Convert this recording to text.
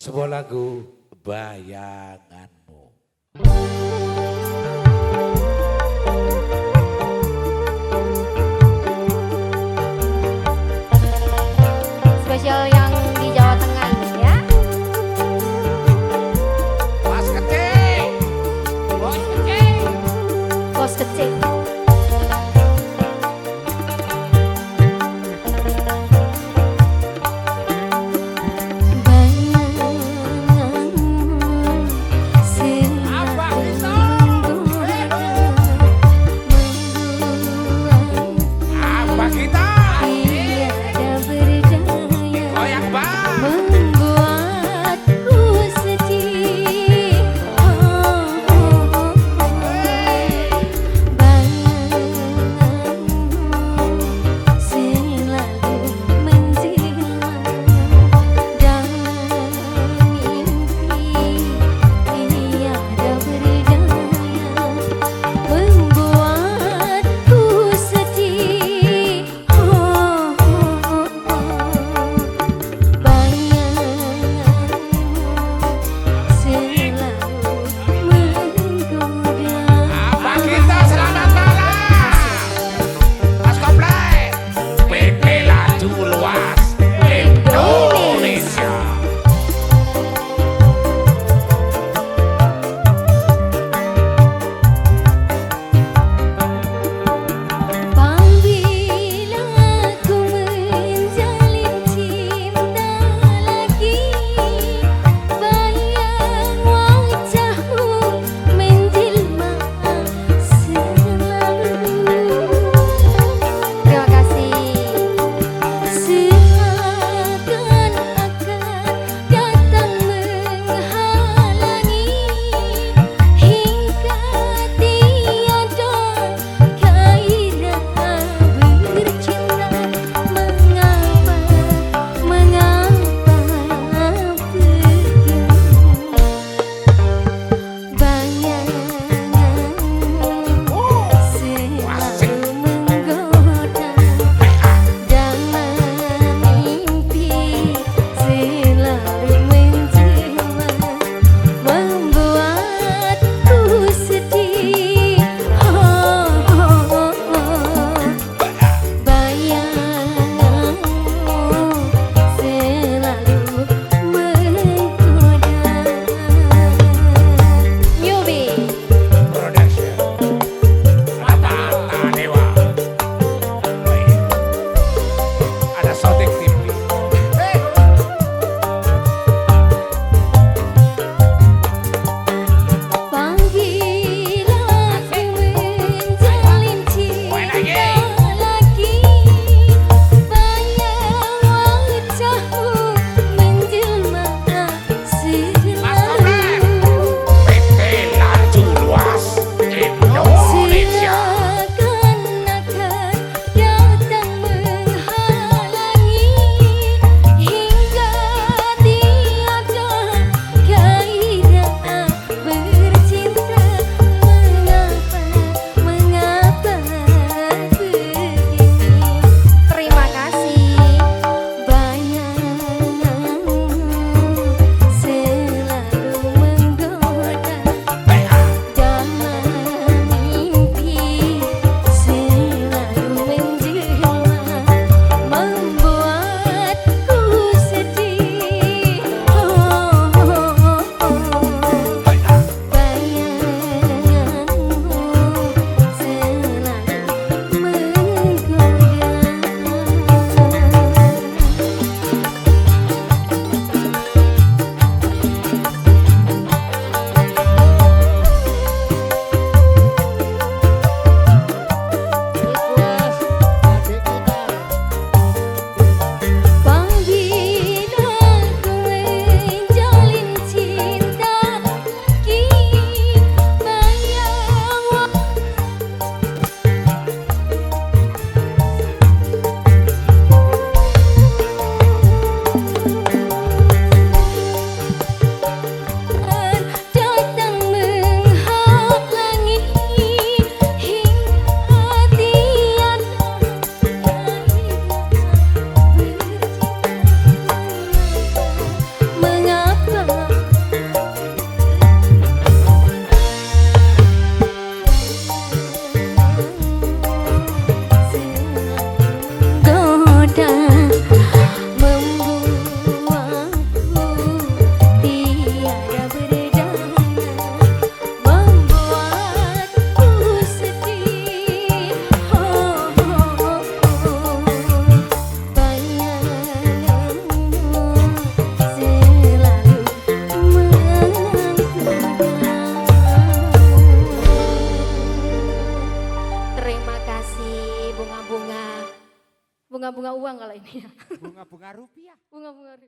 Sebuah lagu bayanganmu. Spesial yang di Jawa Tengah ini ya. Mas kecil, bos kecil. Bos kecil. Bunga-bunga uang kalau ini ya Bunga-bunga rupiah. Bunga-bunga